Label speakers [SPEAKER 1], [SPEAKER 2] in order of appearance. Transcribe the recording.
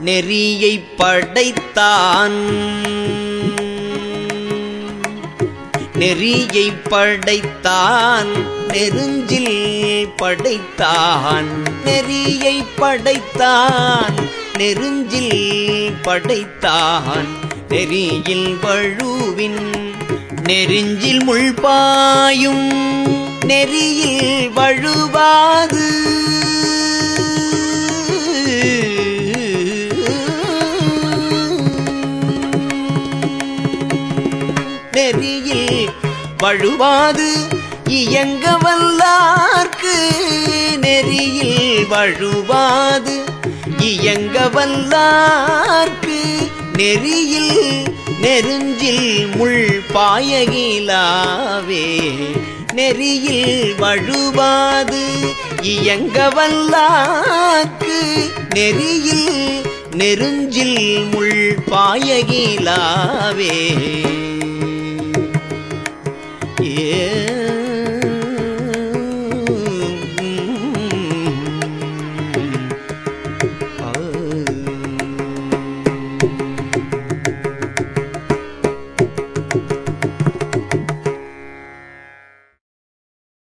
[SPEAKER 1] நெறியை படைத்தான். நெறியை படைத்தான் நெருஞ்சில் படைத்தான். நெறியை படைத்தான் நெருஞ்சில் படைத்தான். நெறியில் வழுவின் நெருஞ்சில் முள்பாயும். நெறியில் வழுவாது நெறியில் வழுவாது இயங்க வல்லார்க்கு நெறியில் வழுவாது இயங்க வல்லார்க்கு நெறியில் நெருஞ்சில் முள் பாயகிலாவே நெறியில் வழுவாது இயங்க வல்லாக்கு நெறியில் நெருஞ்சில் முள் பாயகிலாவே.